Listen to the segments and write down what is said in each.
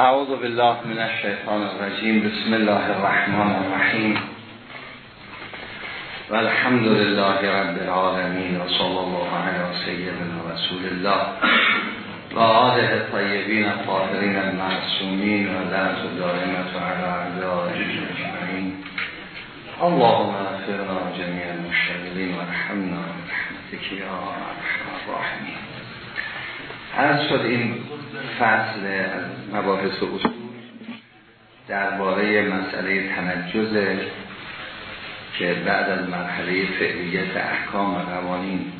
اعوذ بالله من الشیطان الرجیم. بسم الله الرحمن الرحیم. و الحمد لله رب العالمین و صلی الله علی سیدنا رسول الله و آله طیبین الطاهرین المعصومین و لعنت دائمت علی اعدائهم اجمعین. اللهم اغفرنا جميع المشتغلین و رحمنا برحمتك یا ارحم الراحمین. هر شد این فصل از مباحث اصول درباره مسئله تنجز که بعد از مرحله فعلیت احکام و قوانین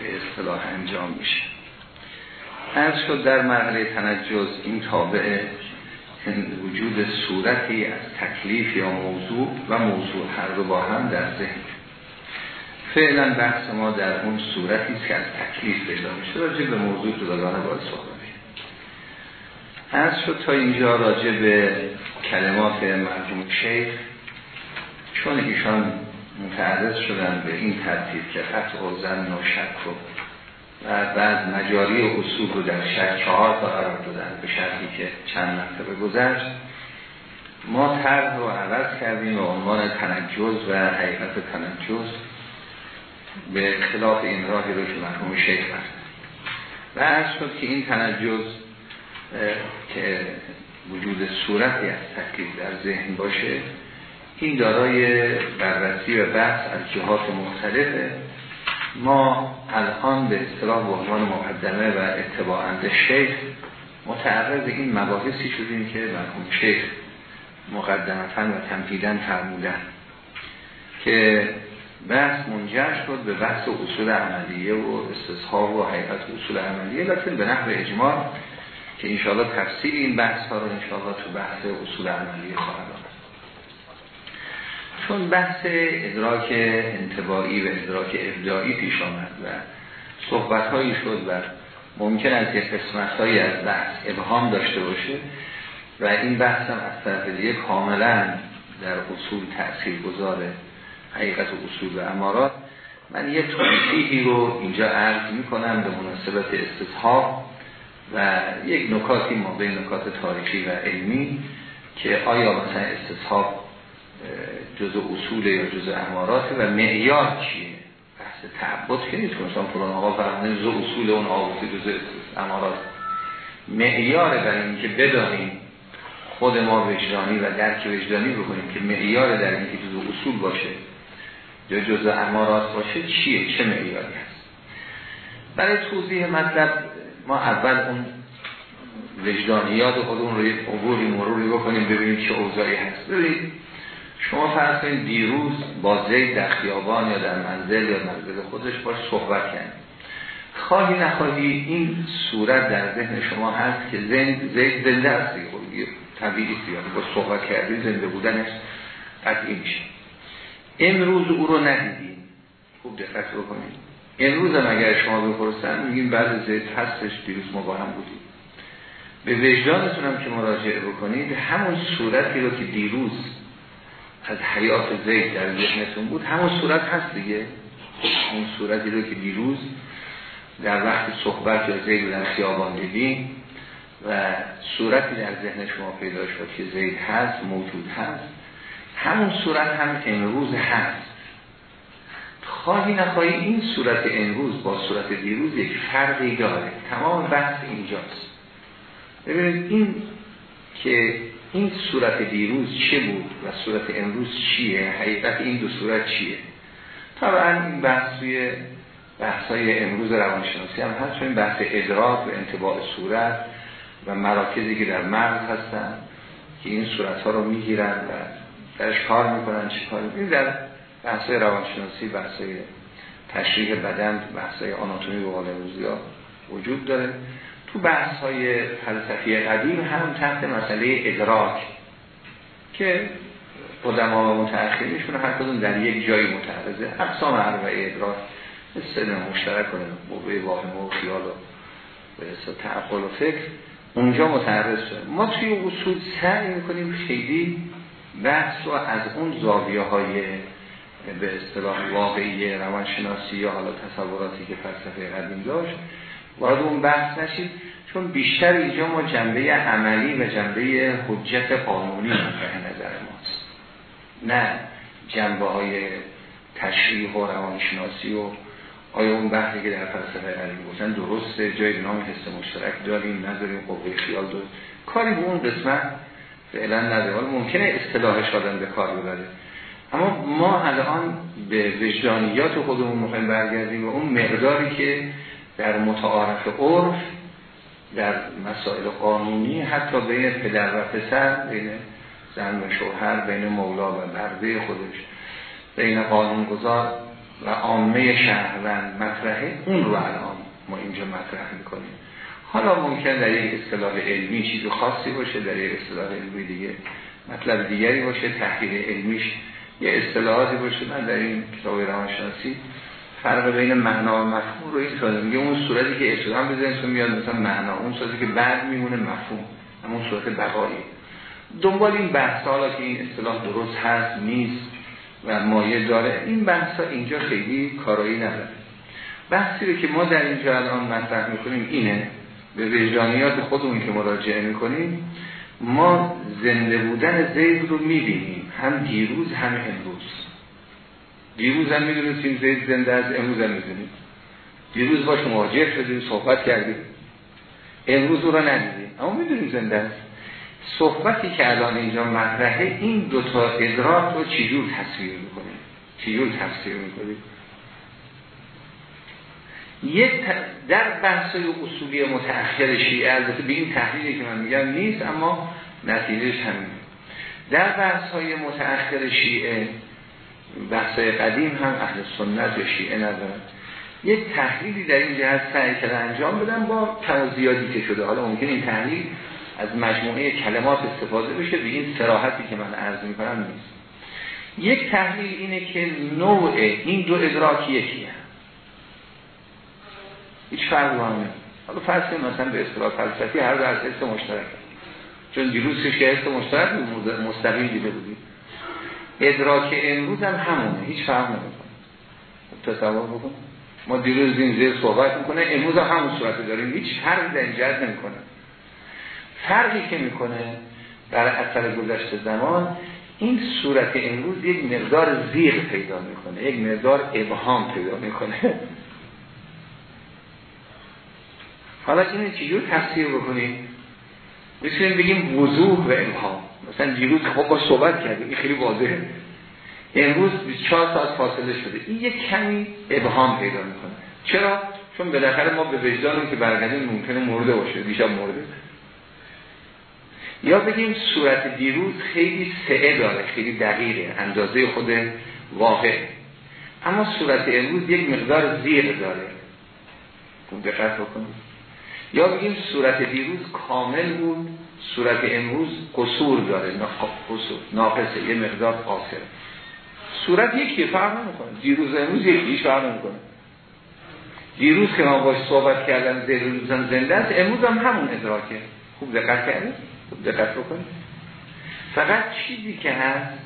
به اصطلاح انجام میشه. از شد در مرحله تنجز این تابع وجود صورتی از تکلیف یا موضوع و موضوع هر رو با هم در ذهن. فعلا بحث ما در اون صورتی که از تکلیف پیدا میشه. راجع به موضوع جداگانه باید صحبت از شد تا اینجا راجع به کلمات مرحوم شیخ چون ایشان متعرض شدن به این ترتیب که قطع و زن و شک و بعد مجاری و اصول رو در شک چهار تا قرار دادن به شرطی که چند مرتبه گذشت. ما طرح رو عوض کردیم و عنوان تنجز و حقیقت تنجز به خلاف این راهی رو که مرحوم شیخ هست و از شد که این تنجز که وجود صورتی از تکلیف در ذهن باشه این دارای بررسی و بحث از جهات مختلفه. ما الان به اصطلاح به عنوان مقدمه و اتباعند شیخ متعرض این مباحثی شدیم که مرحوم شیخ مقدمتا و تمهیدن فرمودن که بحث منجر شد به بحث اصول عملیه و استصحاب و حقیقت اصول عملیه لیکن به نحو اجماع که انشاءالله تفسیر این بحث ها رو انشاءالله تو بحث اصول عملیه خواهد آمد. چون بحث ادراک انتباعی و ادراک ابداعی پیش آمد و صحبت هایی شد و ممکن است یک قسمت هایی از بحث ابهام داشته باشه و این بحث هم از طرف دیگه کاملا در اصول تأثیر گذاره حقیقت و اصول و امارات. من یه توضیحی رو اینجا عرض می کنم به مناسبت استصحاب و یک نکاتی ما به نکات تاریخی و علمی که آیا مثلا استصحاب جز اصول یا جز امارات و معیار چیه؟ بحث تعبد که نیست مثلا فلان آقا فرمانه جز اصول اون آقا جز امارات. معیار برای اینکه بدانیم خود ما وجدانی و درک وجدانی بکنیم که معیار در اینکه جز اصول باشه. یا جز امارات باشه چیه؟ چه معیاری هست؟ برای توضیح مطلب ما اول اون وجدانیات خود اون رو یک عبوری مروری بکنیم ببینیم چه اوضاعی هست. ببینید شما فرض کنید دیروز با زید در خیابان یا در منزل یا منزل خودش باش صحبت کنید خواهی نخواهی این صورت در ذهن شما هست که زید, زنده است دیگه طبیعی یعنی با صحبت کردی زنده بودنش قطعی میشه. امروز او رو ندیدیم. خوب دقت بکنید. امروز هم اگر شما بپرسن میگیم بعد زید هستش دیروز ما با هم بودیم. به وجدانتون هم که مراجعه بکنید همون صورتی رو که دیروز از حیات زید در ذهنتون بود همون صورت هست دیگه. اون صورتی رو که دیروز در وقت صحبت یا زید در خیابان دیدیم و صورتی در ذهن شما پیدا شد که زید هست موجود هست. همون صورت هم امروز هست. خواهی نخواهی این صورت امروز با صورت دیروز یک فرقی داره. تمام بحث اینجاست. ببینید این که این صورت دیروز چه بود و صورت امروز چیه؟ حقیقت این دو صورت چیه؟ طبعا این بحث توی امروز روانشناسی هم هست. چون بحث ادراک و انتباع صورت و مراکزی که در مغز هستن که این صورت ها رو می‌گیرن و درش کار می‌کنن چی کار می‌کنن؟ در بحث های روانشناسی بحث های تشریح بدن بحث های آناتومی و روزی ها وجود داره. تو بحث های فلسفی قدیم هم تحت مسئله ادراک که قدما و متأخرینشون هر کدوم در یک جایی متعرضه اقسام اربعه ادراک مثل مشترک کنه موقع واهمه و خیال و به تعقل و فکر اونجا متعرض شده. ما توی اصول سعی می‌کنیم خیلی بحث رو از اون زاویه های به اصطلاح واقعی روانشناسی یا حالا تصوراتی که فلسفه قدیم داشت وارد اون بحث نشید. چون بیشتر اینجا ما جنبه عملی و جنبه حجت قانونی مطرح نظر ماست. نه جنبه های تشریح و روانشناسی و آیا اون بحثی که در فلسفه علمی گفتن درسته جای نام حس مشترک داریم نداریم قوه خیال داریم. کاری به اون قسمت فعلا نداره حالا ممکنه اصطلاحش آدم به کار ببره. اما ما الان به وجدانیات خودمون می‌خوایم برگردیم و اون مقداری که در متعارف عرف در مسائل قانونی حتی بین پدر و پسر بین زن و شوهر بین مولا و برده خودش بین قانونگذار و عامه شهروند مطرحه اون رو الان ما اینجا مطرح می‌کنیم. حالا ممکن در یک اصطلاح علمی چیز خاصی باشه در یک اصطلاح علمی دیگه مطلب دیگری باشه تحقیق علمیش یه اصطلاحاتی باشه. من در این کتاب روانشناسی فرق بین معنا و مفهوم رو این شده میگه اون صورتی که اسلام بزنید میاد مثلا معنا. اون صورتی که بعد میمونه مفهوم. همون صورت بقایی. دنبال این بحث حالا که این اصطلاح درست هست نیست و مایه داره این بحث اینجا خیلی کارایی نداره. بحثی که ما در اینجا الان مطرح می‌کنیم اینه به وجدانیات خودمون که مراجعه می‌کنیم ما زنده بودن زید رو می‌بینیم. هم دیروز هم امروز. دیروز هم می‌دونستیم زید زنده از امروز هم می‌دونیم. دیروز باش مواجه شدیم صحبت کردیم. امروز رو ندیدیم. اما می‌دونیم زنده است. صحبتی که الان اینجا مطرحه این دوتا ادراک رو چجور تصویر می‌کنیم؟ چجور تصویر می‌کنیم؟ یک در بحث اصولی متأخر شیعه البته به این تحلیلی که من میگم نیست اما نتیجهش همین در بحث های متأخر شیعه بحث قدیم هم اهل سنت و شیعه ندارن. یک تحلیلی در این جهت سعی کرده انجام بدن با کم زیادی که شده. حالا ممکن این تحلیل از مجموعه کلمات استفاده بشه به این سراحتی که من عرض می‌کنم نیست. یک تحلیل اینه که نوع این دو ادراک یکی هم. هیچ فرق با همه حالا فرض مثلا به اصطلاح فلسفی هر دو از حس مشترک چون دیروز که حس مشترک مستقیم دیده بودیم. ادراک امروز هم همونه هیچ فرق نمی‌کنه. تصور بکن. ما دیروز این زیر صحبت می‌کنه امروز هم همون صورت داریم. هیچ فرقی در این جهت نمی‌کنه. فرقی که می‌کنه در اثر گذشته زمان این صورت امروز یک مقدار زیر پیدا می‌کنه یک مقدار ابهام پیدا می‌کنه. حالا این چجور تفسیر بکنیم؟ می‌تونیم بگیم وضوح و ابهام مثلا دیروز خب با صحبت کردیم این خیلی واضحه. امروز 24 ساعت فاصله شده. این یک کمی ابهام پیدا می‌کنه. چرا؟ چون بالاخره ما به وجدانم که برگردیم ممکنه مرده باشه دیشب مرده. یا بگیم صورت دیروز خیلی سعه داره خیلی دقیقه اندازه خود واقع. اما صورت امروز یک مقدار زیر داره. خوب دقت بکنیم یا بگیم صورت دیروز کامل بود صورت امروز قصور داره ناقصه یه مقدار قاصر صورت یکی فرق نمی‌کنه. دیروز امروز یکی فرق نمی‌کنه. دیروز که ما باش صحبت کردن دیروزم زنده است امروز هم همون ادراکه. خوب دقت کردید خوب دقت بکنید فقط چیزی که هست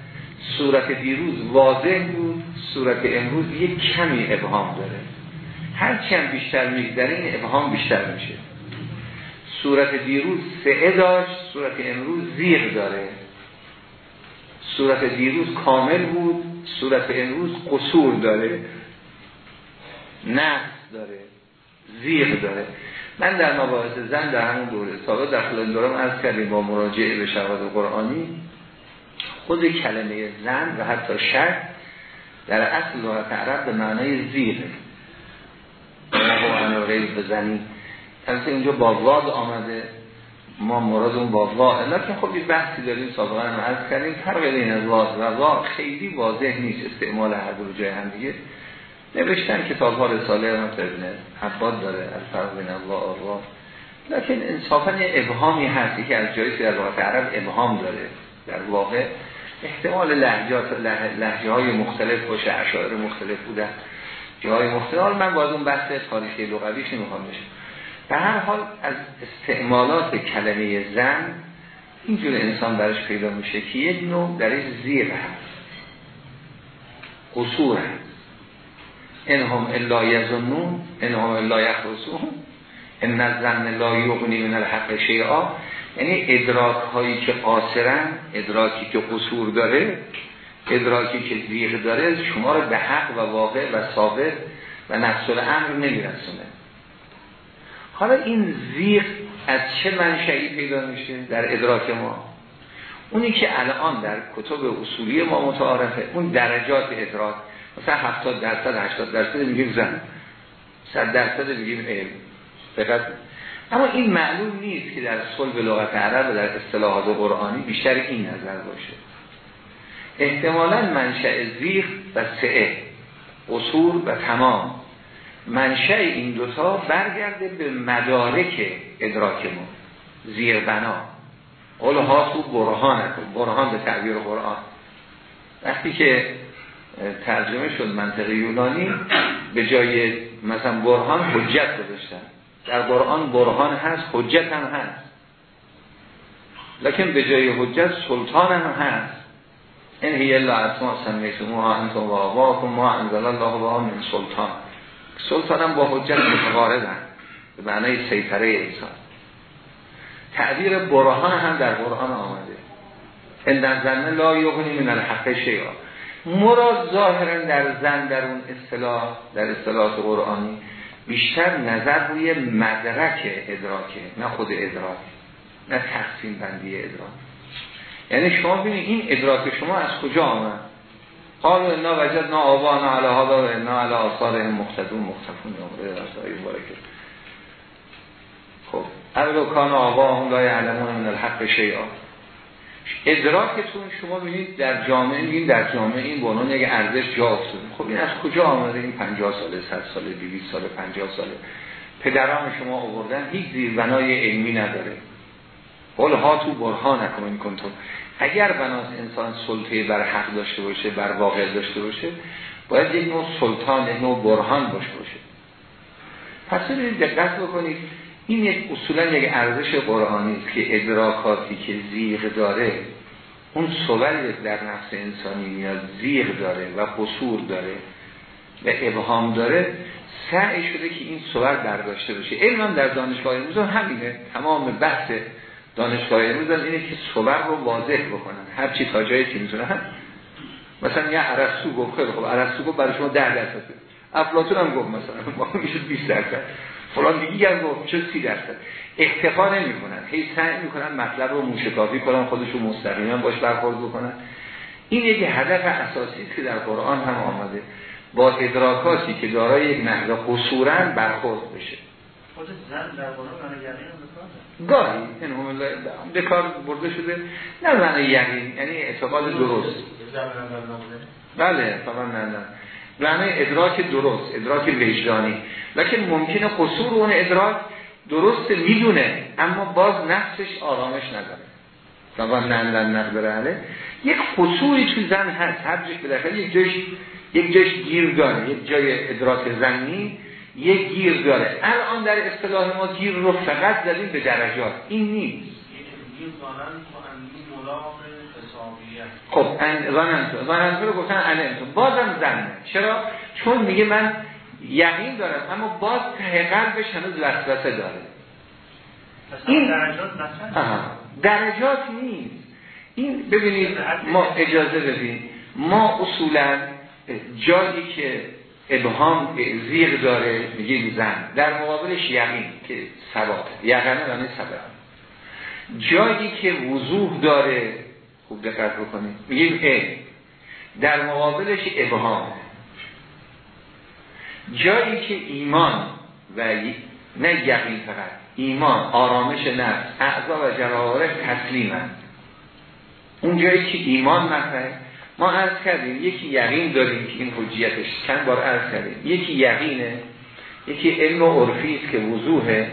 صورت دیروز واضح بود صورت امروز یک کمی ابهام داره. هر چند بیشتر میگذره این ابهام بیشتر میشه. صورت دیروز سعه داشت صورت امروز زیر داره. صورت دیروز کامل بود صورت امروز قصور داره. نقص داره زیر داره. من در مباحث زن در همون دوره سابق در خلال دورم از کردیم با مراجعه به شواهد قرآنی خود کلمه زن و حتی شک در اصل لغت عرب به معنای زیره نه غیر بزنی البته اینجا با واد آمده. ما مراد اون با واد لکن خب یه بحثی داریم سابقا هم عرض کردیم. فرق بین واد و واد خیلی واضح نیست استعمال هر دو جای هم دیگه. نوشتن کتاب ها رساله هم ابن حفاد داره از فرق بین الله و واد لکن انصافا یه ابهامی هستی که از جایی در واقع عرب ابهام داره. در واقع احتمال لحجات لحجه های مختلف باشه اشعار مختلف بودن جای مختلف. من باید اون بحث تاریخی لغویش نمی‌خوام بشه به هر حال از استعمالات کلمه زن اینجور انسان برش پیدا میشه که یک نوع درش زیر هست. قصور هست. انهم الا یزنون انهم الا یخرسون ان الظن لا یغنی من الحق شیئا. یعنی ادراک هایی که قاصرن ادراکی که قصور داره ادراکی که زیغ داره شما رو به حق و واقع و ثابت و نفس الامر نمیرسونه. حالا این زیغ از چه منشئی پیدا میشه در ادراک ما؟ اونی که الان در کتب اصولی ما متعارفه اون درجات ادراک. مثلا 70 درصد 80 درصد میگیم زن. 100 درصد میگیم علم. فقط اما این معلوم نیست که در صلب لغت عرب و در اصطلاحات قرآنی بیشتر این نظر باشه. احتمالا منشأ زیغ و سعه اصول و تمام. منشأ این دوتا برگرده به مدارک ادراک ما زیر بنا قول تو برهان برهان به تعبیر قرآن. وقتی که ترجمه شد منطق یونانی به جای مثلا برهان حجت گذاشتن. در قرآن برهان هست حجت هم هست. لکن به جای حجت سلطان هم هست. این هی الله اسما سمیتموها انتم و آباکم ما انزل الله و من سلطان. سلطان هم با حجت متقاربن به معنی سیطره انسان. تعبیر برهان هم در قرآن آمده. این در زنه لا یغنی من الحق شیعا مراد ظاهرا در زن در اون اصطلاح در اصطلاحات قرآنی بیشتر نظر روی مدرک ادراکه نه خود ادراک نه تقسیم بندی ادراک. یعنی شما ببینید این ادراک شما از کجا آمد؟ قالو انا وجدنا آبانا علی هذا و انا علی آثارهم مقتدون مختفون خب اولو کان آبا هم لا یعلمون من الحق شیعا ادراکتون شما ببینید در جامعه این در جامعه این بانون یک ارزش جا افتاد خب این از کجا آمده؟ این 50 ساله 100 ساله 200 ساله 50 ساله. پدران شما آوردن هیچ زیربنای علمی نداره. قول ها تو برهان نکنین کنتون اگر بناس انسان سلطه بر حق داشته باشه بر واقع داشته باشه باید یک نوع سلطان یک نوع برهان باشه باشه. پس دقت بکنید. این یک اصولا یک ارزش قرآنی است که ادراکاتی که زیغ داره اون صوبل در نفس انسانی میاد زیغ داره و قصور داره و ابهام داره سعی شده که این صور برداشته بشه. علم در دانشگاه امروز همینه. تمام بحث دانشگاه امروز اینه که صور رو واضح بکنن. هر چی تا جایی که می‌تونن مثلا یه عرستو گفت خیلی خب عرستو گفت برای شما ده درصد. افلاتون هم گفت مثلا. ما میشه 20 درصد. فلان دیگه هم گفت چه سی درصد. اکتفا نمی کنن هی سعی می‌کنن مطلب رو موشکافی کنن خودشون مستقیما باش برخورد بکنن. این یک هدف اساسی که در قرآن هم آمده. با ادراکاتی که دارای یک نحوه قصورن برخورد بشه. خود زن در قرآن گاهی این هم دکار برده شده نه معنی یقین یعنی اعتقاد درست. بله فقط نه نه معنی ادراک درست ادراک وجدانی. لکن ممکنه قصور اون ادراک درست می‌دونه اما باز نفسش آرامش نداره. طبعا نندن نقدر یک قصوری تو زن هست هر جش بالاخره یک جاش یک جاش گیر داره یک جای ادراک زنی. یک گیر داره. الان در اصطلاح ما گیر رو فقط داریم به درجات. این نیست. خب زننتو رو گفتن انتو بازم زنه چرا؟ چون میگه من یقین دارم اما باز ته قلبش هنوز وسوسه داره. این درجات درجات نیست. این ببینید ما اجازه بدیم ما اصولا جایی که ابهام زیر داره میگیم زن. در مقابلش یقین که ثبات یقینه دانه سبب جایی که وضوح داره خوب دقت بکنید. میگیم علم. در مقابلش ابهام. جایی که ایمان و نه یقین فقط ایمان آرامش نفس اعضا و جراحه تسلیمن اون جایی که ایمان مطرحه ما عرض کردیم یکی یقین داریم که این حجیتش چند بار عرض کردیم. یکی یقینه یکی علم و عرفی است که وضوحه.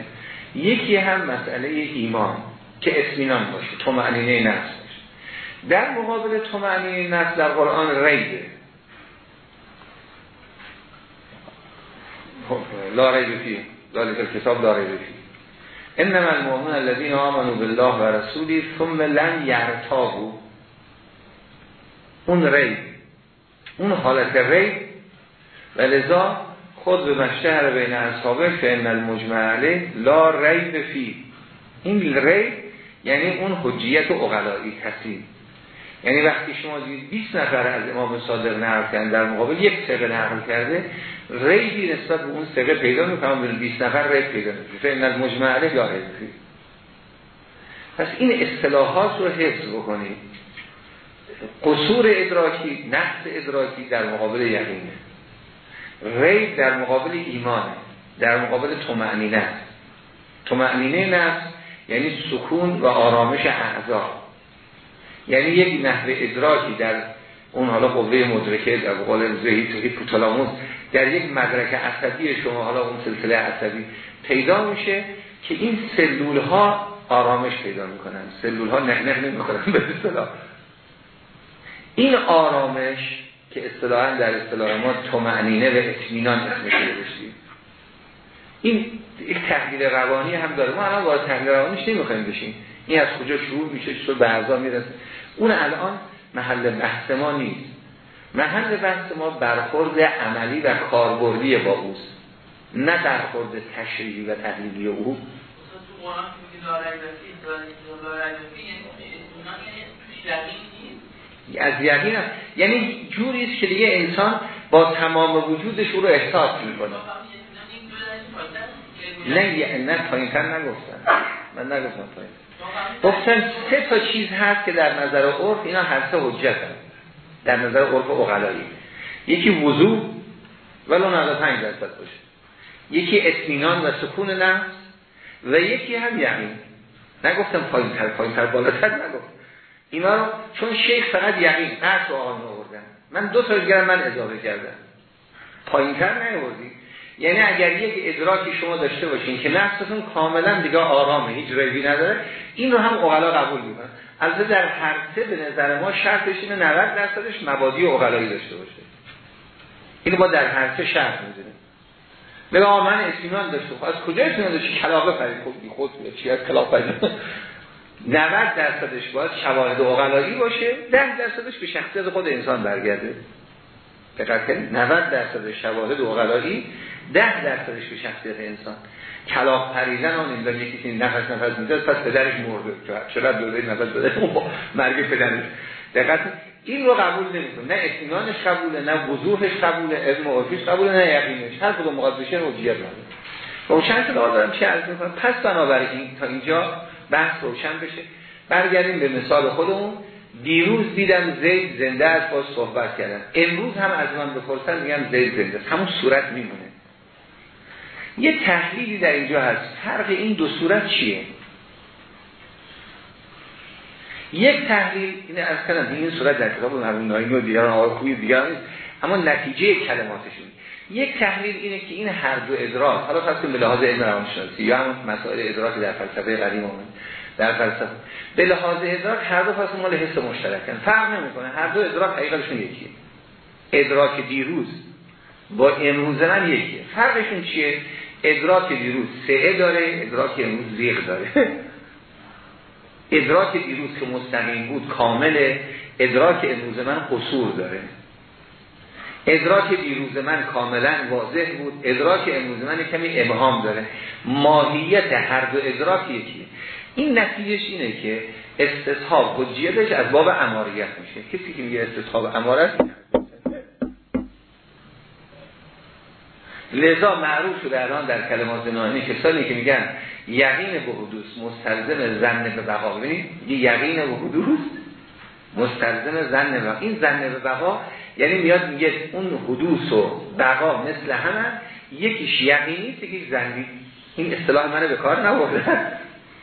یکی هم مسئله ایمان که اسمینان باشه تو معنینه نفس باشه. در مقابل تو معنینه نفس در قرآن ریده خب، لا ریب فی ذالک کتاب لا ریب فی انما المؤمنون الذين آمنوا بالله و رسولی ثم لن یرتابوا. اون ری اون حالت ری. و لذا خود به مشتهر بین اصحابه فین المجمع لا ریب فی. این ریب یعنی اون حجیت اقلایی کسی یعنی وقتی شما دید 20 نفر از امام صادق نقل کردن در مقابل یک سقه نقل کرده ریبی نسبت به اون سقه پیدا می‌کنم به 20 نفر ریب پیدا می‌کنم فین المجمع علیه لا فی. پس این اصطلاحات رو حفظ بکنید. قصور ادراکی نقص ادراکی در مقابل یقینه. ریب در مقابل ایمانه در مقابل تومعنینه تومعنینه نفس یعنی سکون و آرامش اعضا. یعنی یک نحو ادراکی در اون حالا قوه مدرکه در قول زهی پوتالاموس در یک مدرک عصبی شما حالا اون سلسله عصبی پیدا میشه که این سلول ها آرامش پیدا می‌کنن. سلول ها نه نه نمی‌کنن به اصطلاح. این آرامش که اصطلاحا در اصطلاح ما تومعنینه و اطمینان اسمش بشید این یک تحلیل روانی هم داره. ما الان وارد تحلیل روانیش نمی‌خوایم بشیم. این از کجا شروع میشه؟ چطور به اعضا می‌رسه؟ اون الان محل بحث ما نیست. محل بحث ما برخورد عملی و کاربردی با اوست. نه برخورد تشریحی و تحلیلی او. از یقین هم. یعنی جوری است که دیگه انسان با تمام وجودش رو احساس می‌کنه. نه نه پایینتر نگفتن. من نگفتم پایین. گفتن سه تا چیز هست که در نظر عرف اینا هر سه حجت در نظر عرف اقلایی. یکی وضوع ولو 95 درصد باشه. یکی اطمینان و سکون نفس و یکی هم یقین. نگفتم پایین تر پایین تر بالاتر نگفت اینا چون شیخ فقط یقین قصد و آقایون آوردن. من دو تا دیگر من اضافه کردم. پایین تر نیاوردی. یعنی اگر یک ادراکی شما داشته باشین که نفستون کاملا دیگه آرامه هیچ روی نداره این رو هم اغلا قبول می‌کنن البته در هر سه به نظر ما شرطش اینه 90 درصدش مبادی اغلایی داشته باشه. اینو با در هر سه شرط می‌زنیم بگه من اطمینان داشته خب از کجا اطمینان داشته کلاقه فرید خود خود چی از کلاقه فرید 90 درصدش باید شواهد اغلایی باشه 10 درصدش به شخصیت خود انسان برگرده. دقت کنید 90 درصد شواهد اغلایی 10 درصدش به شخصیت انسان. کلاق پریدن آن این داره یکی نفس نفس میده پس پدرش مرده. چرا دوره نفس بده مرگ پدرش. دقت این رو قبول نمی‌کنه. نه اطمینانش قبوله نه وضوحش قبوله علم و عرفیش قبوله نه یقینش. هر کدوم بشه حجیت نداره. روشن شده دارم چه عرض می‌کنم؟ پس بنابراین تا اینجا بحث روشن بشه. برگردیم به مثال خودمون. دیروز دیدم زید زنده است با صحبت کردن امروز هم از من بپرسن میگم زید زنده همون صورت میمونه. یه تحلیلی در اینجا هست. فرق این دو صورت چیه؟ یک تحلیل این از کنم این صورت در کتاب مرحوم ناینی و دیگران آقای خوبی دیگر نیست. اما نتیجه کلماتشون. یک تحلیل اینه که این هر دو ادراک حالا فرض به لحاظ علم روانشناسی یا هم مسائل ادراک در فلسفه قدیم آمد در فلسفه به لحاظ ادراک هر دو پس مال حس مشترکن. فرق نمی‌کنه. هر دو ادراک حقیقتشون یکیه. ادراک دیروز با امروز من یکیه. فرقشون چیه؟ ادراک دیروز سعه داره ادراک امروز زیغ داره. ادراک دیروز که مستقیم بود کامله ادراک امروز من قصور داره. ادراک دیروز من کاملا واضح بود. ادراک امروز من کمی ابهام داره. ماهیت هر دو ادراک یکیه. این نتیجهش اینه که استصحاب حجیتش از باب اماریت میشه. کسی که میگه استصحاب امارت لذا معروف شده الان در کلمات نانی کسانی که میگن یقین به حدوث مستلزم زن به بقا. ببینید یقین به حدوث مستلزم زن به این زن به بقا یعنی میاد میگه اون حدوث و بقا مثل همه یکیش یقینی یکیش زنی این اصطلاح منو به کار نبردن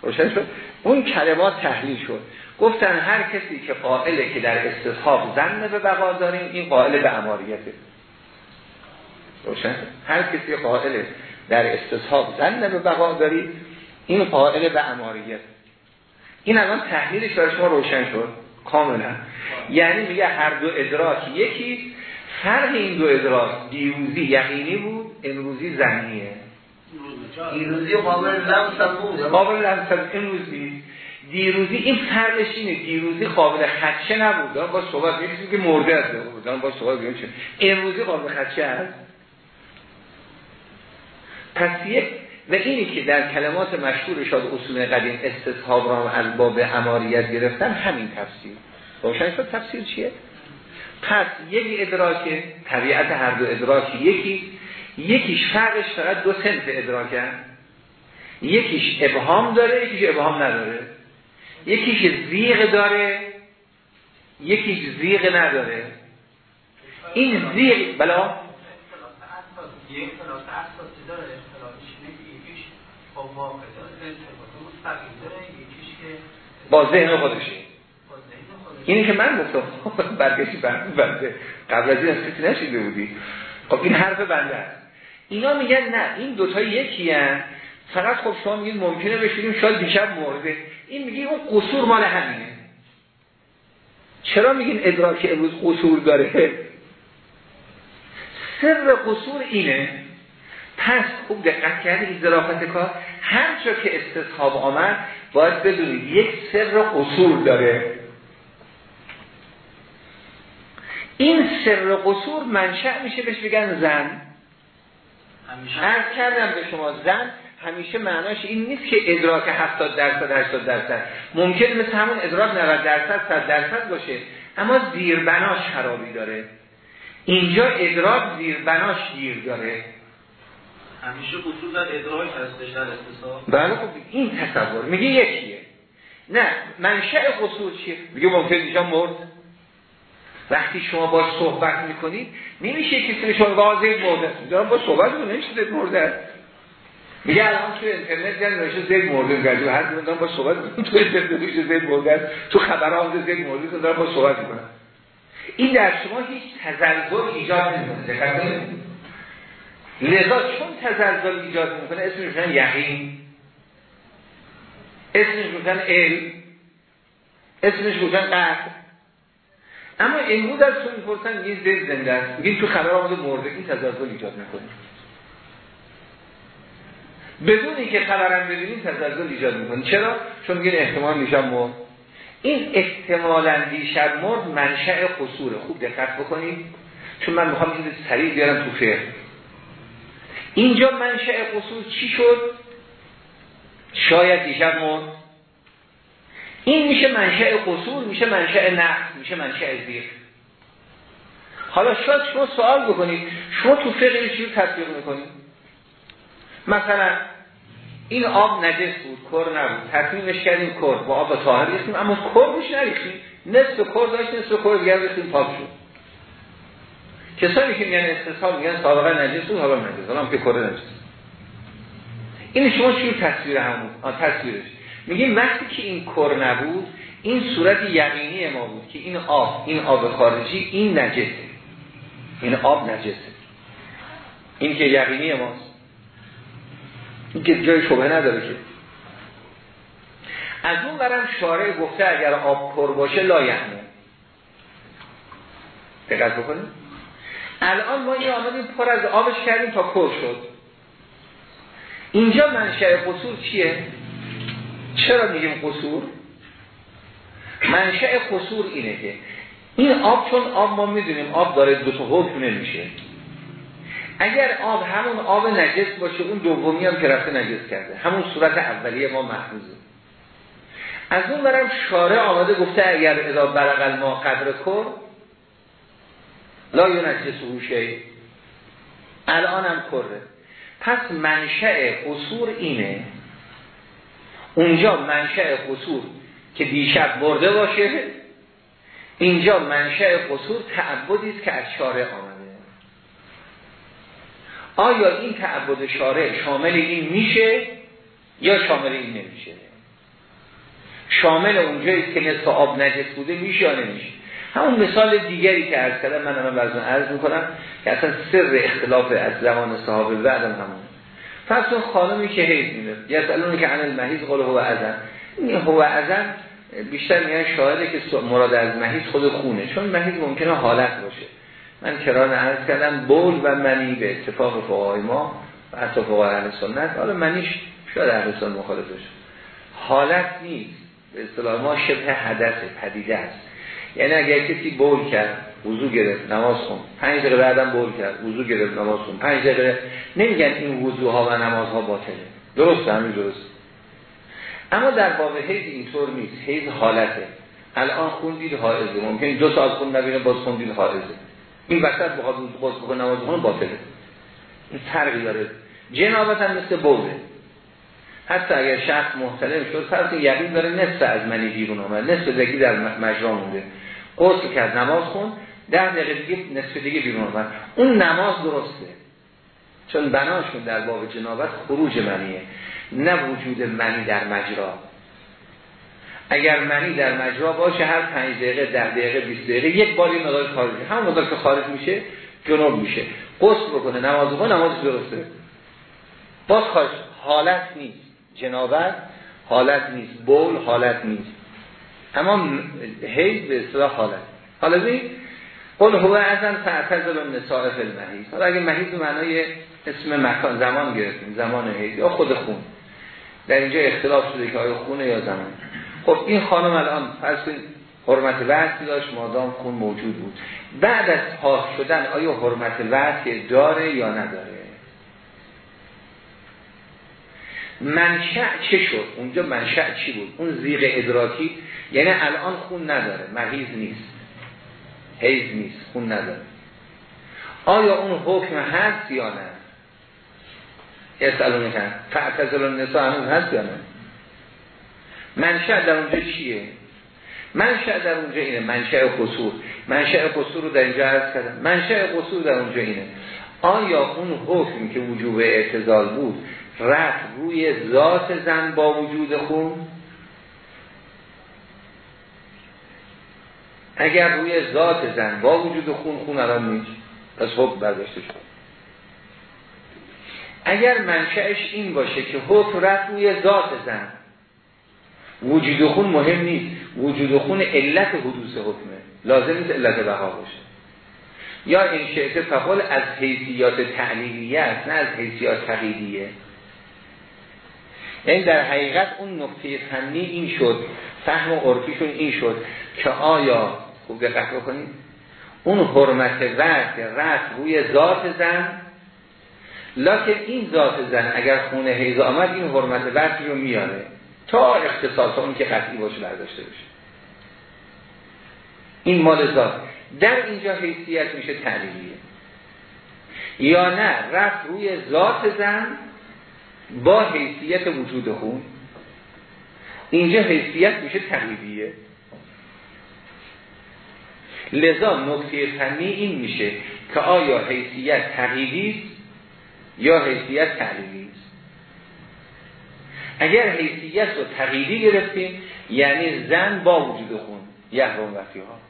روشن شد؟ اون کلمات تحلیل شد. گفتن هر کسی که قائله که در استصحاب زن به بقا داریم این قائل به اماریته. روشن هر کسی قائل در استصحاب زن به بقا داریم این قائل به اماریت این الان تحلیلش برای شما روشن شد. کاملا. یعنی میگه هر دو ادراک یکی فرق این دو ادراک دیروزی یقینی بود امروزی زنیه دیروزی قابل لمس بود. قابل لمس امروزی دیروزی این فرقش اینه. دیروزی قابل خدشه نبود. دارم با صحبت میگه که مرده است. دارم با صحبت امروزی قابل خدشه هست پس یک و اینی که در کلمات مشهور شاد اصول قدیم استصحاب را از باب اماریت گرفتن همین تفسیر. روشن شد تفسیر چیه؟ پس یک ادراک طبیعت هر دو ادراکی یکی یکیش فرقش فقط دو سنت ادراکن یکیش ابهام داره یکیش ابهام نداره. یکیش زیغ داره یکیش زیغ نداره. این زیغ بلا داره با ذهن خودشه اینی که من گفتم برگشتی بنده. قبل از این از کسی نشیده بودی. خب این حرف بنده است. اینا میگن نه این دوتا یکی هن. فقط خب شما میگید ممکنه بشیدیم شاید دیشب مورده این میگه اون قصور مال همینه. چرا میگین ادراک امروز قصور داره؟ سر قصور اینه پس خوب دقت کردید ظرافت کار همچون که استصحاب آمد باید بدونید یک سر قصور داره. این سر قصور منشأ میشه بهش بگن زن. همیشه. کردم به شما زن همیشه معناش این نیست که ادراک 70 درصد 80 درصد. ممکن مثل همون ادراک 90 درصد 100 درصد باشه اما زیربناش خرابی داره. اینجا ادراک زیربناش گیر داره. همیشه قصور در ادراک هستش در بله خب این تصور. میگه یکیه. نه منشأ قصور چیه؟ میگه ممکن اینجا مرد. وقتی شما با صحبت می‌کنید نمیشه کسی شما واضح مرده دارم با صحبت رو نمیشه زید مرده میگه الان تو اینترنت یعنی نمیشه زید مرده گردی هر دارم با صحبت می‌کنم تو اینترنت نمیشه زید مرده تو خبران زید مرده دارم با صحبت می‌کنم این در شما هیچ تزلزل ایجاد نمی‌کنه. لذا چون تزلزل ایجاد می‌کنه اسمش میشن یقین. اسمش میشن علم. اسمش میشن قهر. اما امروز از تو می‌پرسن میگین زید زنده است. میگین تو خبر آمده مرده. این تزلزل ایجاد می‌کنه. بدون اینکه خبرم ببینین تزلزل ایجاد می‌کنه. چرا؟ چون میگین احتمال میشم مرد. این احتمالا دیشب مرد منشأ قصوره خوب دقت بکنید. چون من می‌خوام این سریع بیارم تو فقه. اینجا منشأ قصور چی شد؟ شاید دیشب مرد این میشه منشأ قصور میشه منشأ نقص میشه منشأ زیر. حالا شاید شما سوال بکنید شما تو فقه چی رو تطبیق می‌کنید؟ مثلا این آب نجس بود کر نبود. تصمیمش کردیم کر. با آب ریختیم اما کر روش نریختیم. نصف کر داشت نصف کر دیگر ریختیم پاک شد. کسانی که میگن استثال میگن سابقا نجس بود حالا نجس حالا که کره نجس این شما چی تصویر همون؟ تصویرش. میگیم وقتی که این کر نبود این صورت یقینی ما بود که این آب این آب خارجی این نجسه. این آب نجسه. این که یقینی ماست. این که جای شبه نداره که. از اون برم شارع گفته اگر آب کر باشه لا یعنی دقت بکنید. الان ما این آمدیم پر از آبش کردیم تا پر شد اینجا منشأ قصور چیه؟ چرا میگیم قصور؟ منشأ قصور اینه که این آب چون آب ما می‌دونیم آب داره دو تا حکم نمیشه اگر آب همون آب نجس باشه اون دومی هم که رفته نجس کرده همون صورت اولیه ما محفوظه از اون برم شارع آمده گفته اگر اذا برقل ما قدر کن لا یونجسه شی الان هم کره. پس منشأ قصور اینه. اونجا منشأ قصور که دیشب برده باشه اینجا منشأ قصور تعبدی است که از شارع آمده. آیا این تعبد شارع شامل این میشه یا شامل این نمیشه؟ شامل اونجایی که نصف آب نجس بوده میشه یا نمیشه؟ همون مثال دیگری که عرض کردم من هم بعضا عرض می‌کنم که اصلا سر اختلاف از زمان صحابه بعدم همون. پس اون خانمی که حیض میده یسالون که عن المحیض قول هو ازن این هو ازن بیشتر میگن شاهده که مراد از محیض خود خونه چون محیض ممکنه حالت باشه. من کران عرض کردم بول و منی به اتفاق فقهای ما و حتی فقهای اهل سنت. حالا منیش شاید اهل سنت مخالفش. حالت نیست. به اصطلاح ما شبه حدث پدیده است. یعنی اگر کسی بول کرد وضو گرفت نماز خون پنج دقیقه بعدم بول کرد وضو گرفت نماز خون پنج دقیقه نمیگن این وضوها و نمازها باطله. درست همین درست. اما در باب حیض اینطور نیست. حیض حالته. الان خوندید حائزه ممکن دو ساعت خون نبینه باز خوندید حائزه این وسط بخواد قصد بکنه نماز خون باطله. این فرقی داره. جنابت هم مثل بوله. حتی اگر شخص محتلم شد فرض یقین داره نصف از منی بیرون آمد. نصف دیگه در مجرا مونده. قصد کرد نماز خون. ده دقیقه دیگه نصف دیگه بیرون آمد اون نماز درسته. چون بناشون در باب جنابت خروج منیه نه وجود منی در مجرا. اگر منی در مجرا باشه هر پنج دقیقه ده دقیقه 20 دقیقه یک باری مدار خارج همون مدار که خارج میشه جنوب میشه. قصد بکنه نماز بکنه نماز درسته. باز خارج. حالت نیست. جنابت حالت نیست. بول حالت نیست. اما حیض به اصطلاح حالت حالا ببین قل هو ازن تعتزل النساء فی المحیض. حالا اگه محیض معنای اسم مکان زمان گرفتیم زمان حیض یا خود خون. در اینجا اختلاف شده که آیا خونه یا زمان. خب این خانم الان فرض حرمت وقتی داشت مادام خون موجود بود. بعد از پاک شدن آیا حرمت وقتی داره یا نداره؟ منشأ چه شد؟ اونجا منشأ چی بود؟ اون زیغ ادراکی یعنی الان خون نداره مریض نیست. حیز نیست خون نداره. آیا اون حکم هست یا نه؟ یسالون کن فعتزل النساء هنوز هست یا نه؟ منشأ در اونجا چیه؟ منشأ در اونجا اینه منشأ قصور. منشأ قصور رو در اینجا عرض کردم. منشأ قصور در اونجا اینه. آیا اون حکم که وجوب اعتزال بود رفت روی ذات زن با وجود خون؟ اگر روی ذات زن با وجود خون خون الان نیست پس خب برداشته شد. اگر منشأش این باشه که حکم رفت روی ذات زن وجود خون مهم نیست. وجود خون علت حدوث حکمه. لازم نیست علت بها باشه. یا این شعر فقال از حیثیات تعلیلیه است نه از حیثیات تقییدیه. یعنی در حقیقت اون نقطه فنی این شد فهم عرفیشون این شد که آیا خوب دقت بکنید. اون حرمت ورد رفت روی ذات زن. لکن این ذات زن اگر خونه حیض آمد این حرمت ورد رو میاره. تا اختصاص اون که قطعی باشه برداشته بشه. این مال ذات. در اینجا حیثیت میشه تعلیلیه. یا نه رفت روی ذات زن با حیثیت وجود خون. اینجا حیثیت میشه تقریبیه لذا نکته فنی این میشه که آیا حیثیت تقریبی یا حیثیت تعلیلی است؟ اگر حیثیت رو تقریبی گرفتیم یعنی زن با وجود خون یحرم وقتی ها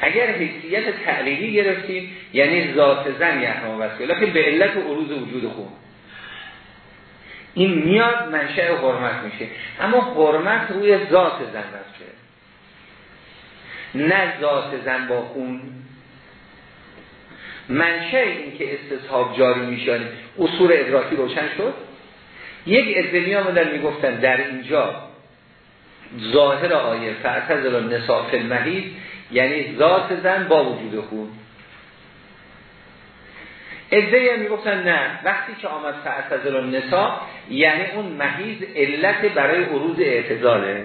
اگر حیثیت تعلیلی گرفتیم یعنی ذات زن یحرم وقتی ها به علت عروض وجود خون. این میاد منشأ حرمت میشه. اما حرمت روی ذات زن رفته. نه ذات زن با خون منشأ این که استصحاب جاری میشه اصول ادراکی روشن شد. یک می آمدن می‌گفتن در اینجا ظاهر آیه فرتزل نساء المحید یعنی ذات زن با وجود خون. ادهی می‌گفتن نه. وقتی که آمد فعتزل النساء یعنی اون محیز علت برای عروض اعتزاله.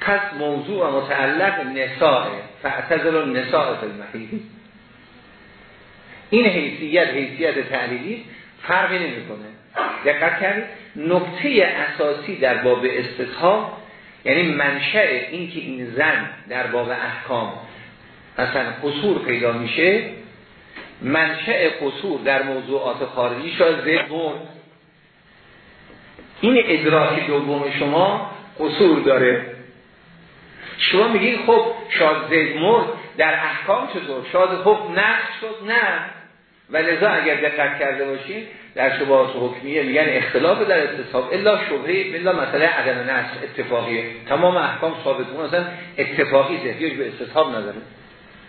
پس موضوع متعلق نساء فعتزل النساء فی المحیز این حیثیت حیثیت تعلیلی فرقی نمی‌کنه. دقت کردید؟ نکته اساسی در باب استصحاب یعنی منشأ این که این زن در باب احکام مثلا قصور پیدا میشه منشأ قصور در موضوعات خارجی شاید زید این ادراک دوم شما قصور داره. شما میگید خب شاید زید مرد در احکام چطور؟ شاید خب نقش شد؟ نه. و لذا اگر دقت کرده باشید در شبهات حکمیه میگن اختلاف در استصحاب الا شبهه الا مسئله عدم نقش اتفاقیه. تمام احکام ثابت مثلا اتفاقی احتیاج به استصحاب نداره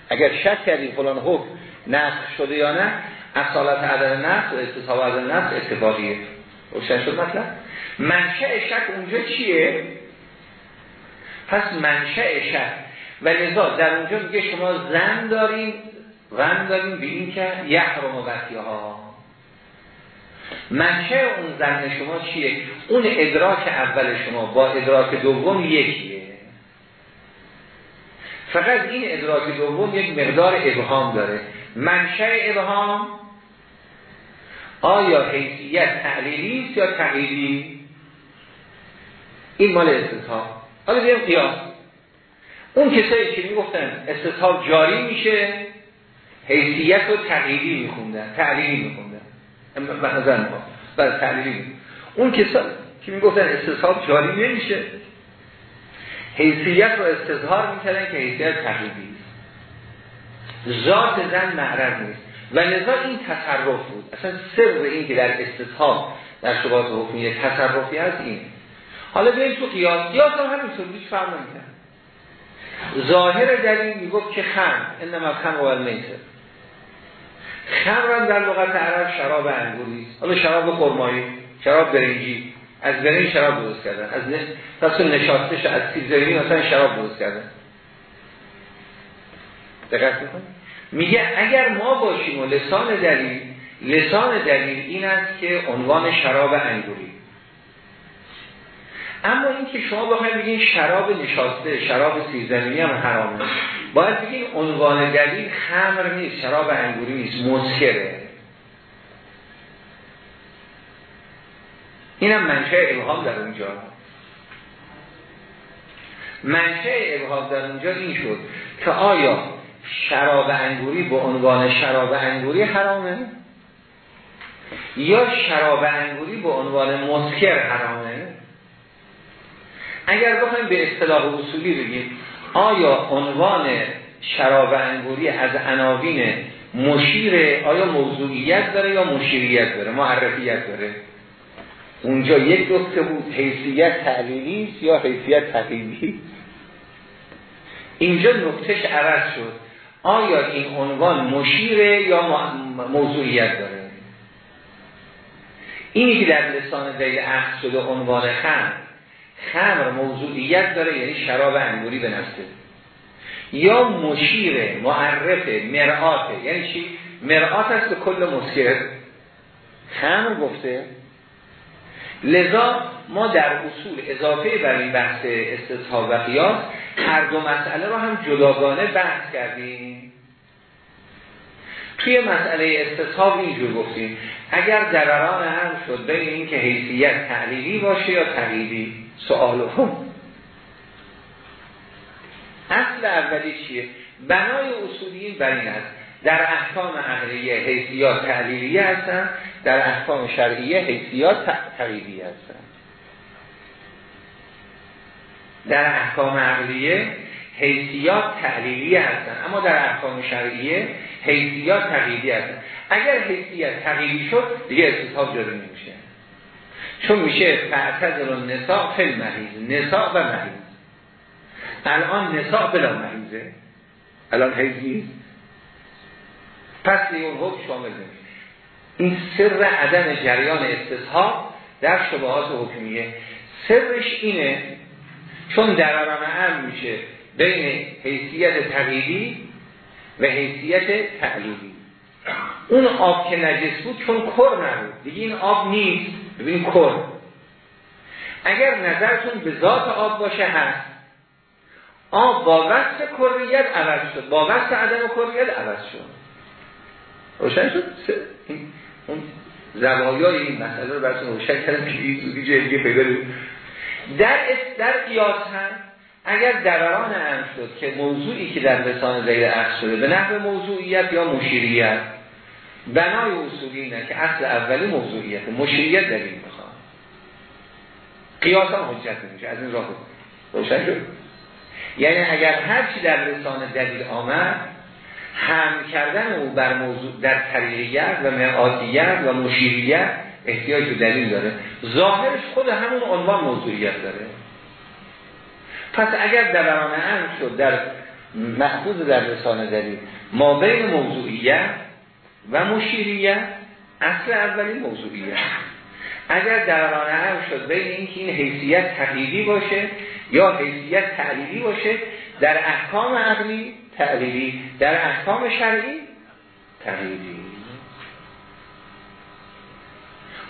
اگر شک کردیم فلان حکم نسخ شده یا نه اصالت عدم نسخ و استصحاب عدم نسخ اتفاقیه. روشن شد مطلب؟ منشأ شک اونجا چیه؟ پس منشأ شر و لذا در اونجا میگه شما زن دارین زن دارین به این که یحرم و ها منشه اون زن شما چیه؟ اون ادراک اول شما با ادراک دوم یکیه. فقط این ادراک دوم یک مقدار ابهام داره. منشه ابهام آیا حیثیت تعلیلی است یا تعلیلی این مال استصحاب حالا بیایم قیاس. اون کسایی که می‌گفتن استصحاب جاری میشه حیثیت رو تغییری میخوندن تعلیلی میخوندن. مثلا ما بر تعلیلی اون کسایی که می‌گفتن استصحاب جاری نمیشه. حیثیت رو استظهار می‌کردن که حیثیت تغییری است ذات زن معرض نیست. و لذا این تصرف بود. اصلا سر این که در استصحاب در شبات حکمی تصرفی هست این. حالا بیاییم تو قیاس قیاس هم همینطور هیچ فرق ظاهر دلیل می‌گفت که خم انما خم و المیتر. خمر در لغت عرب شراب انگوری حالا شراب خرمایی شراب برنجی. از برنج شراب درست کردن. از پس نشاستش از سیزرینی مثلا شراب درست کردن. دقت میگه اگر ما باشیم و لسان دلیل لسان دلیل این است که عنوان شراب انگوری. اما این که شما بخواید بگین شراب نشاسته شراب سیزنی هم حرامه باید بگین عنوان دلیل خمر نیست شراب انگوری نیست مسکره. اینم منشه ابهام در اونجا. منشه ابهام در اونجا این شد که آیا شراب انگوری به عنوان شراب انگوری حرامه؟ یا شراب انگوری به عنوان مسکر حرامه؟ اگر بخوایم به اصطلاح اصولی بگیم آیا عنوان شراب انگوری از عناوین مشیر آیا موضوعیت داره یا مشیریت داره؟ معرفیت داره. اونجا یک نکته بود حیثیت تعلیلی یا حیثیت تقییدی اینجا نکتهش عوض شد. آیا این عنوان مشیره یا موضوعیت داره؟ اینی که در لسان دیل اخذ شده عنوان خمر خمر موضوعیت داره یعنی شراب انگوری به نفسه یا مشیره معرفه مرآته یعنی چی؟ مرآت است به کل مسکر خمر گفته لذا ما در اصول اضافه بر این بحث استصحاب و قیاس هر دو مسئله رو هم جداگانه بحث کردیم. توی مسئله استصحاب اینجور گفتیم. اگر درران هم شد بین این که حیثیت تعلیلی باشه یا تقییدی سوال هم اصل اولی چیه؟ بنای اصولی بر این است. در احکام عقلیه حیثیات تعلیلیه هستن در احکام شرعیه حیثیات تقییدی هستن. در احکام عقلیه حیثیات تعلیلیه هستن اما در احکام شرعیه حیثیات تقییدی هستن. اگر حیثیت تقییدی شد دیگه استصحاب جاری نمیشه. چون میشه تعتذر النساء فی المحیز نساء و محیز الان نساء بلا محیزه الان حیثی پس اون حکم شامل نمیشه. این سر عدم جریان استصحاب در شبهات حکمیه. سرش اینه چون دراران هم میشه بین حیثیت تقییدی و حیثیت تعلیلی. اون آب که نجس بود چون کر نبود. دیگه این آب نیست. ببینید کر اگر نظرتون به ذات آب باشه هست آب با وصف کریت عوض شد. با وصف عدم کریت عوض شد. روشن شد؟ اون زوایای این مسئله رو براتون روشن کردم که این جلگی پیدا در در قیاس هم اگر دراران هم شد که موضوعی که در لسان غیر عقل شده به نحو موضوعیت یا مشیریت بنای اصولی اینه که اصل اولی موضوعیت مشیریت دلیل می‌خواد قیاس هم حجت نمیشه. از این راه روشن شد؟ یعنی اگر هر چی در لسان دلیل آمد هم کردن او بر موضوع در طریقیت و معادیت و مشیریت احتیاج به دلیل داره. ظاهرش خود همون عنوان موضوعیت داره. پس اگر هم شد در محفوظ در رسانه دلیل ما بین موضوعیت و مشیریت اصل اولی موضوعیت اگر دوران هم شد بین اینکه این حیثیت تقییدی باشه یا حیثیت تعلیلی باشه در احکام عقلی تعلیلی در احکام شرعی تعلیلی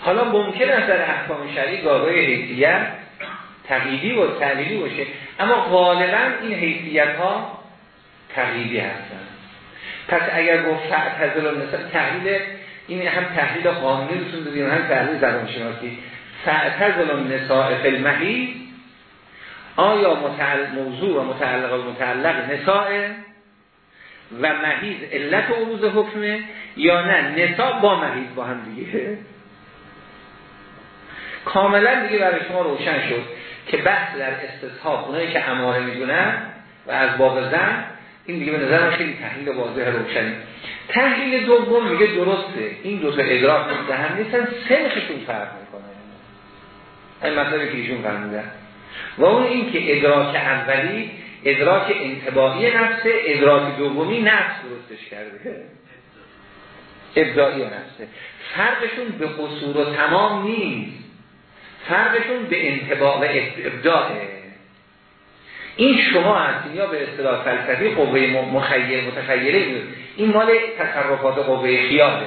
حالا ممکن است در احکام شرعی گاهی حیثیت تقییدی و تعلیلی باشه اما غالبا این حیثیت ها تقییدی هستن پس اگر گفت فعتزل مثلا تحلیل این هم تحلیل قانونی رسون دادیم هم تحلیل زبان شناسی فعتزل النساء فی المحیط آیا موضوع و متعلق و متعلق نساء و محیز علت عروض حکمه یا نه؟ نساء با محیز با هم دیگه. کاملا دیگه برای شما روشن شد که بحث در استصحاب اونایی که اماره می‌دونن و از باب زن این دیگه به نظر خیلی تحلیل واضح روشنی. تحلیل دوم میگه درسته. این دو تا ادراک هم نیستن سنخشون فرق می‌کنه. این مطلبی که ایشون فرمودن و اون این که ادراک اولی ادراک انتباهی نفسه ادراک دومی نفس درستش کرده. ابداعی نفسه فرقشون به قصور و تمام نیست. فرقشون به انتباه و ابداعه. این شما هستین یا به اصطلاح فلسفی قوه مخیر متخیله این مال تصرفات قوه خیاله.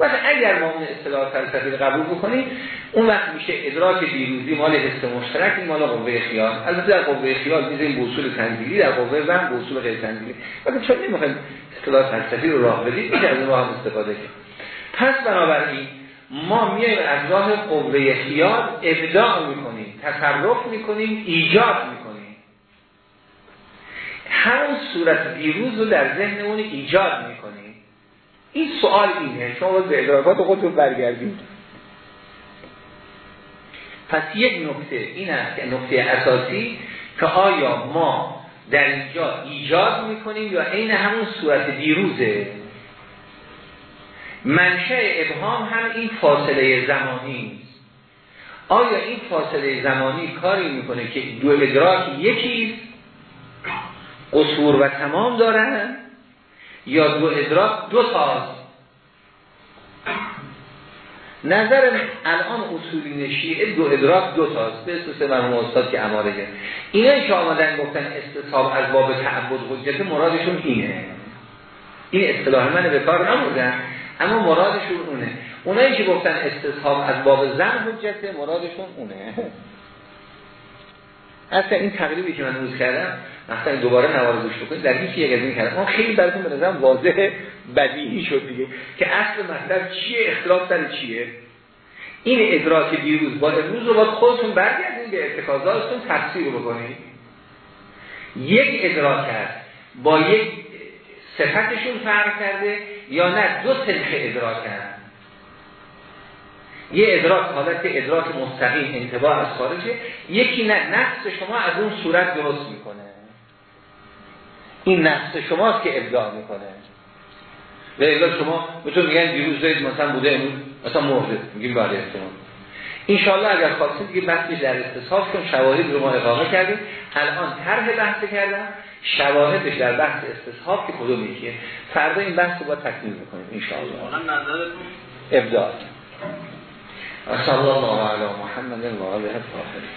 و اگر ما اون اصطلاح فلسفی قبول بکنیم اون وقت میشه ادراک دیروزی مال حس مشترک این مال قوه خیال. البته در قوه خیال می‌ذاریم به اصول در قوه وهم به اصول غیر تنزیلی ولی چون نمی‌خوایم اصطلاح فلسفی رو راه بدیم؟ میشه از اون راه استفاده کنیم. پس بنابراین ما میایم از راه قوه خیال ابداع می‌کنیم. تصرف می‌کنیم ایجاد می‌کنیم. همون صورت دیروز رو در ذهن اون ایجاد می‌کنیم. این سوال اینه شما به ادراکات خودتون برگردید. پس یک نکته این است که نکته اساسی که آیا ما در اینجا ایجاد می‌کنیم یا عین همون صورت دیروزه؟ منشه ابهام هم این فاصله زمانی. آیا این فاصله زمانی کاری می‌کنه که دو ادراک یکی قصور و تمام دارن یا دو ادراک دو تاست نظر الان اصولی نشیه دو ادراک دو تاست به اساس مرحوم استاد که اماره کرد اینایی که آمدن گفتن استصحاب از باب تعبد حجت مرادشون اینه. این اصطلاح من به کار نمودن اما مرادشون اونه. اونایی که گفتن استصحاب از باب زن حجت مرادشون اونه. اصلا این تقریبی که من روز کردم مثلا دوباره نوار گوش بکنید در هیچ یک از این اون خیلی براتون به واضح بدیهی شد دیگه. که اصل مطلب چیه اختلاف سر چیه؟ این ادراک دیروز با امروز رو باید خودتون برگردین به ارتکازاتتون تفسیر بکنید یک ادراک هست. با یک صفتشون فرق کرده. یا نه دو سنخ ادراک هست. یه ادراک حالت ادراک مستقیم انتباه از خارجه. یکی نه نفس شما از اون صورت درست می‌کنه. این نفس شماست که ابداع می‌کنه. و الا شما بهتون میگن دیروز زید مثلا بوده امروز مثلا مرده. میگیم بعد احتمال. انشالله اگر خواستید دیگه بحثی در استصحاب کن. شواهد رو ما اقامه کردیم. الان طرح بحث کردم. شواهدش در بحث استصحاب که کدوم یکیه فردا این بحث رو با تکمیل می‌کنیم انشاءالله. ابداع. صلی الله علی محمد و آله الطاهرین